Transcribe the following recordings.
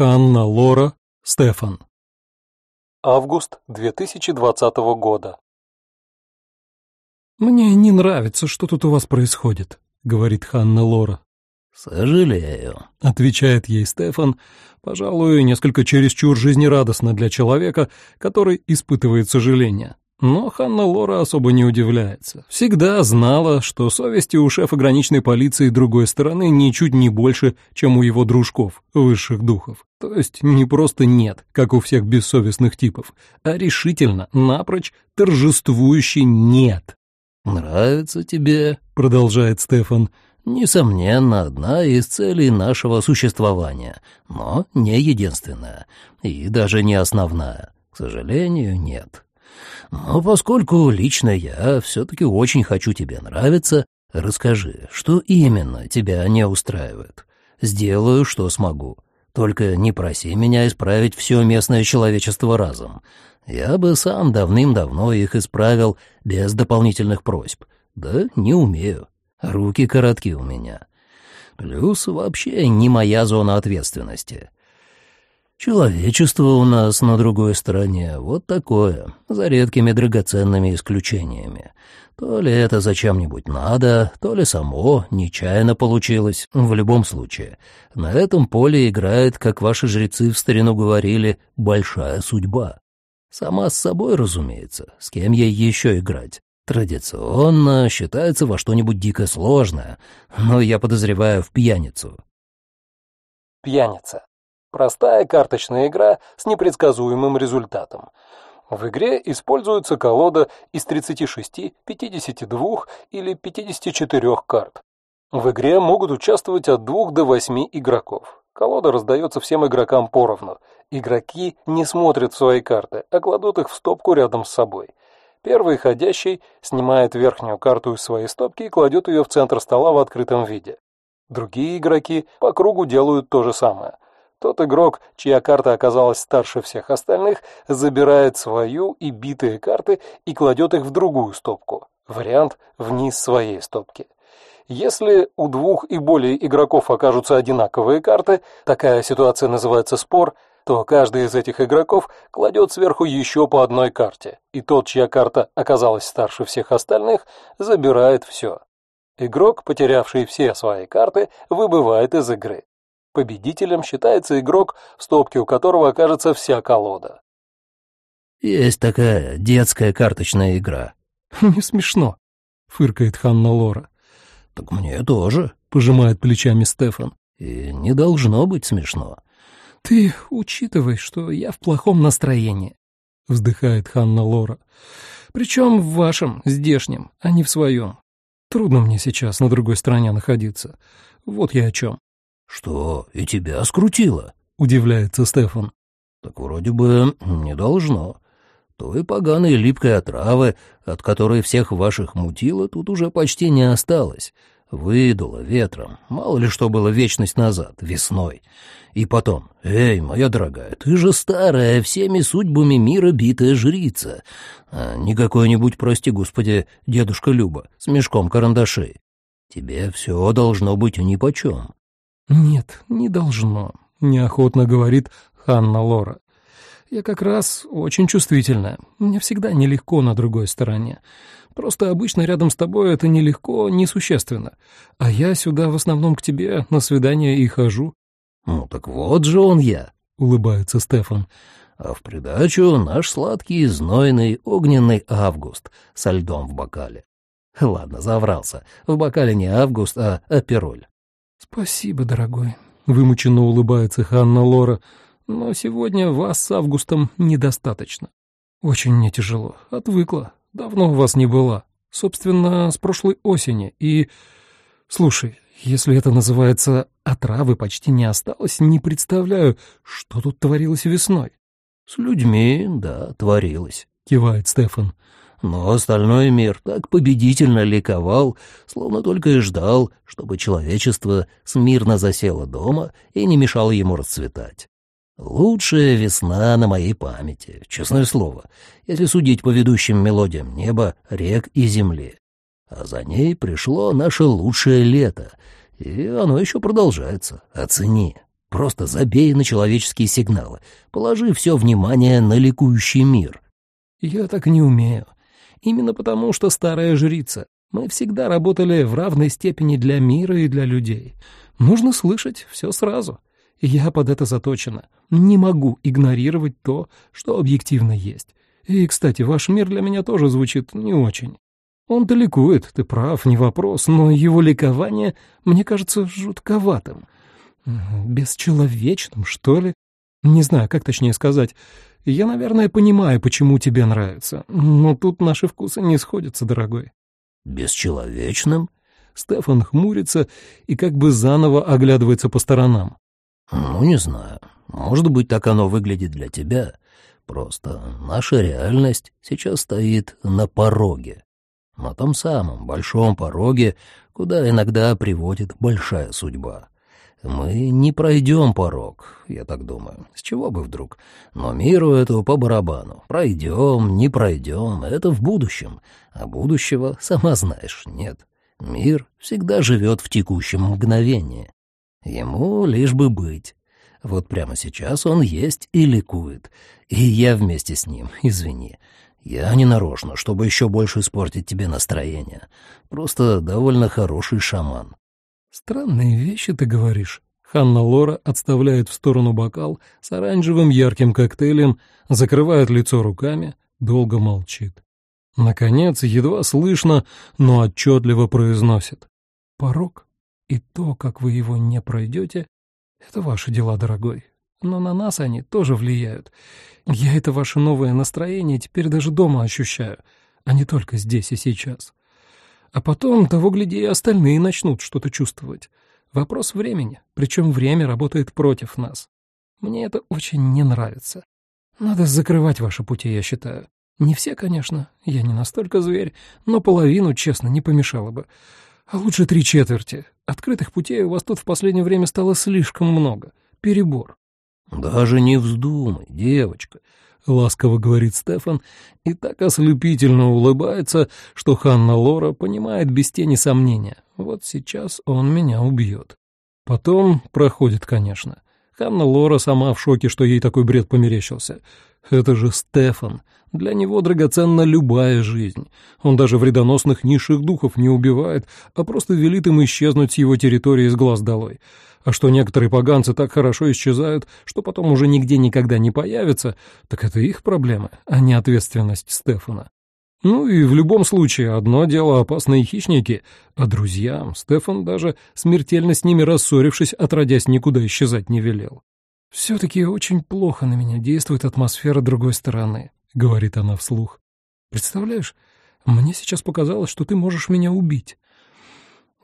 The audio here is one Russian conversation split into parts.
Ханна Лора, Стефан. Август 2020 года. «Мне не нравится, что тут у вас происходит», — говорит Ханна Лора. «Сожалею», — отвечает ей Стефан, пожалуй, несколько чересчур жизнерадостно для человека, который испытывает сожаление. Но Ханна Лора особо не удивляется. Всегда знала, что совести у шефа граничной полиции другой стороны ничуть не больше, чем у его дружков, высших духов. То есть не просто нет, как у всех бессовестных типов, а решительно, напрочь, торжествующий нет. «Нравится тебе», — продолжает Стефан, — «несомненно, одна из целей нашего существования, но не единственная, и даже не основная. К сожалению, нет». Но поскольку лично я все-таки очень хочу тебе нравиться, расскажи, что именно тебя не устраивает. Сделаю, что смогу. Только не проси меня исправить все местное человечество разом. Я бы сам давным-давно их исправил без дополнительных просьб. Да не умею. Руки коротки у меня. Плюс вообще не моя зона ответственности. Человечество у нас на другой стороне вот такое, за редкими драгоценными исключениями. То ли это зачем-нибудь надо, то ли само нечаянно получилось. В любом случае, на этом поле играет, как ваши жрецы в старину говорили, большая судьба. Сама с собой, разумеется, с кем ей еще играть. Традиционно считается во что-нибудь дико сложное, но я подозреваю в пьяницу. Пьяница. Простая карточная игра с непредсказуемым результатом. В игре используется колода из 36, 52 или 54 карт. В игре могут участвовать от 2 до 8 игроков. Колода раздается всем игрокам поровну. Игроки не смотрят свои карты, а кладут их в стопку рядом с собой. Первый ходящий снимает верхнюю карту из своей стопки и кладет ее в центр стола в открытом виде. Другие игроки по кругу делают то же самое – тот игрок, чья карта оказалась старше всех остальных, забирает свою и битые карты и кладет их в другую стопку. Вариант вниз своей стопки. Если у двух и более игроков окажутся одинаковые карты, такая ситуация называется спор, то каждый из этих игроков кладет сверху еще по одной карте, и тот, чья карта оказалась старше всех остальных, забирает все. Игрок, потерявший все свои карты, выбывает из игры. Победителем считается игрок, в стопке у которого окажется вся колода. «Есть такая детская карточная игра». «Не смешно», — фыркает Ханна Лора. «Так мне тоже», — пожимает плечами Стефан. «И не должно быть смешно». «Ты учитывай, что я в плохом настроении», — вздыхает Ханна Лора. «Причем в вашем, здешнем, а не в своем. Трудно мне сейчас на другой стороне находиться. Вот я о чем. «Что, и тебя скрутило?» — удивляется Стефан. «Так вроде бы не должно. Той поганой липкой отравы, от которой всех ваших мутило, тут уже почти не осталось. Выдуло ветром, мало ли что было вечность назад, весной. И потом, эй, моя дорогая, ты же старая, всеми судьбами мира битая жрица, а не какой-нибудь, прости господи, дедушка Люба с мешком карандашей. Тебе все должно быть нипочем. «Нет, не должно», — неохотно говорит Ханна Лора. «Я как раз очень чувствительная. Мне всегда нелегко на другой стороне. Просто обычно рядом с тобой это нелегко, несущественно. А я сюда в основном к тебе на свидание и хожу». «Ну так вот же он я», — улыбается Стефан. «А в придачу наш сладкий, знойный, огненный август со льдом в бокале». Ладно, заврался. В бокале не август, а апероль. «Спасибо, дорогой», — вымученно улыбается Ханна Лора, «но сегодня вас с Августом недостаточно. Очень мне тяжело, отвыкла, давно у вас не была, собственно, с прошлой осени, и... Слушай, если это называется «отравы почти не осталось», не представляю, что тут творилось весной». «С людьми, да, творилось», — кивает Стефан. Но остальной мир так победительно ликовал, словно только и ждал, чтобы человечество смирно засело дома и не мешало ему расцветать. Лучшая весна на моей памяти, честное слово, если судить по ведущим мелодиям неба, рек и земли. А за ней пришло наше лучшее лето, и оно еще продолжается. Оцени. Просто забей на человеческие сигналы, положи все внимание на ликующий мир. Я так не умею. Именно потому, что старая жрица. Мы всегда работали в равной степени для мира и для людей. Нужно слышать все сразу. Я под это заточена. Не могу игнорировать то, что объективно есть. И, кстати, ваш мир для меня тоже звучит не очень. Он далекует, ты прав, не вопрос, но его ликование мне кажется жутковатым. Бесчеловечным, что ли? Не знаю, как точнее сказать. Я, наверное, понимаю, почему тебе нравится, но тут наши вкусы не сходятся, дорогой. Бесчеловечным? Стефан хмурится и как бы заново оглядывается по сторонам. Ну, не знаю. Может быть, так оно выглядит для тебя. Просто наша реальность сейчас стоит на пороге. На том самом большом пороге, куда иногда приводит большая судьба. Мы не пройдем порог, я так думаю. С чего бы вдруг? Но миру эту по барабану. Пройдем, не пройдем, это в будущем. А будущего, сама знаешь, нет. Мир всегда живет в текущем мгновении. Ему лишь бы быть. Вот прямо сейчас он есть и ликует. И я вместе с ним, извини. Я не нарочно, чтобы еще больше испортить тебе настроение. Просто довольно хороший шаман. «Странные вещи ты говоришь». Ханна Лора отставляет в сторону бокал с оранжевым ярким коктейлем, закрывает лицо руками, долго молчит. Наконец, едва слышно, но отчетливо произносит. «Порог и то, как вы его не пройдете, это ваши дела, дорогой. Но на нас они тоже влияют. Я это ваше новое настроение теперь даже дома ощущаю, а не только здесь и сейчас. А потом, того гляди, и остальные начнут что-то чувствовать. Вопрос времени, причем время работает против нас. Мне это очень не нравится. Надо закрывать ваши пути, я считаю. Не все, конечно, я не настолько зверь, но половину, честно, не помешало бы. А лучше три четверти. Открытых путей у вас тут в последнее время стало слишком много. Перебор. «Даже не вздумай, девочка. — ласково говорит Стефан, и так ослепительно улыбается, что Ханна Лора понимает без тени сомнения. Вот сейчас он меня убьет. Потом проходит, конечно. Ханна Лора сама в шоке, что ей такой бред померещился. Это же Стефан. Для него драгоценна любая жизнь. Он даже вредоносных низших духов не убивает, а просто велит им исчезнуть с его территории с глаз долой. А что некоторые поганцы так хорошо исчезают, что потом уже нигде никогда не появятся, так это их проблемы, а не ответственность Стефана. Ну и в любом случае, одно дело опасные хищники, а друзьям Стефан даже, смертельно с ними рассорившись, отродясь никуда исчезать не велел. «Все-таки очень плохо на меня действует атмосфера другой стороны», — говорит она вслух. «Представляешь, мне сейчас показалось, что ты можешь меня убить».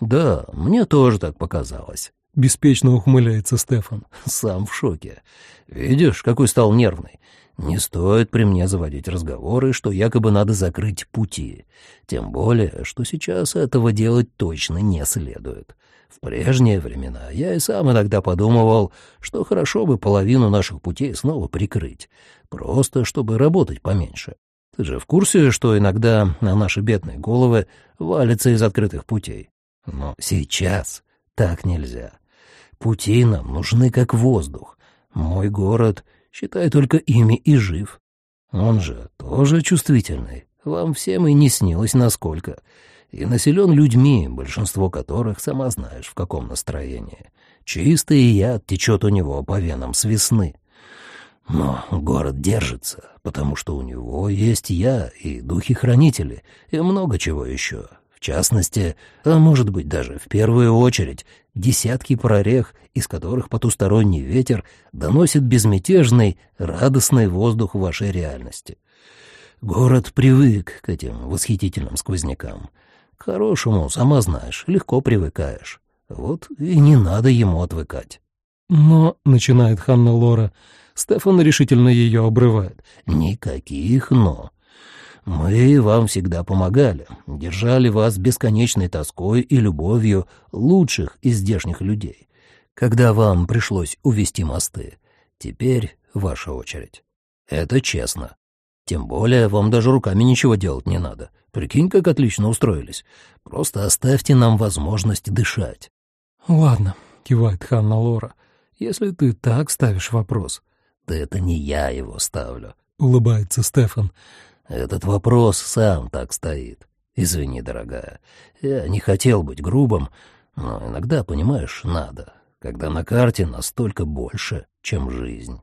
«Да, мне тоже так показалось», Беспечно ухмыляется Стефан. Сам в шоке. Видишь, какой стал нервный. Не стоит при мне заводить разговоры, что якобы надо закрыть пути. Тем более, что сейчас этого делать точно не следует. В прежние времена я и сам иногда подумывал, что хорошо бы половину наших путей снова прикрыть, просто чтобы работать поменьше. Ты же в курсе, что иногда на наши бедные головы валится из открытых путей? Но сейчас так нельзя. Пути нам нужны как воздух. Мой город, считай, только ими и жив. Он же тоже чувствительный. Вам всем и не снилось насколько. И населен людьми, большинство которых, сама знаешь, в каком настроении. Чистый яд течет у него по венам с весны. Но город держится, потому что у него есть я и духи-хранители, и много чего еще. В частности, а может быть даже в первую очередь, десятки прорех, из которых потусторонний ветер доносит безмятежный, радостный воздух вашей реальности. Город привык к этим восхитительным сквознякам. К хорошему, сама знаешь, легко привыкаешь. Вот и не надо ему отвыкать. «Но», — начинает Ханна Лора, — Стефан решительно ее обрывает. «Никаких «но». Мы вам всегда помогали, держали вас бесконечной тоской и любовью лучших из здешних людей. Когда вам пришлось увести мосты, теперь ваша очередь. Это честно. Тем более вам даже руками ничего делать не надо. Прикинь, как отлично устроились. Просто оставьте нам возможность дышать. «Ладно», — кивает Ханна Лора. если ты так ставишь вопрос. Да это не я его ставлю, — улыбается Стефан. Этот вопрос сам так стоит. Извини, дорогая, я не хотел быть грубым, но иногда, понимаешь, надо, когда на карте настолько больше, чем жизнь.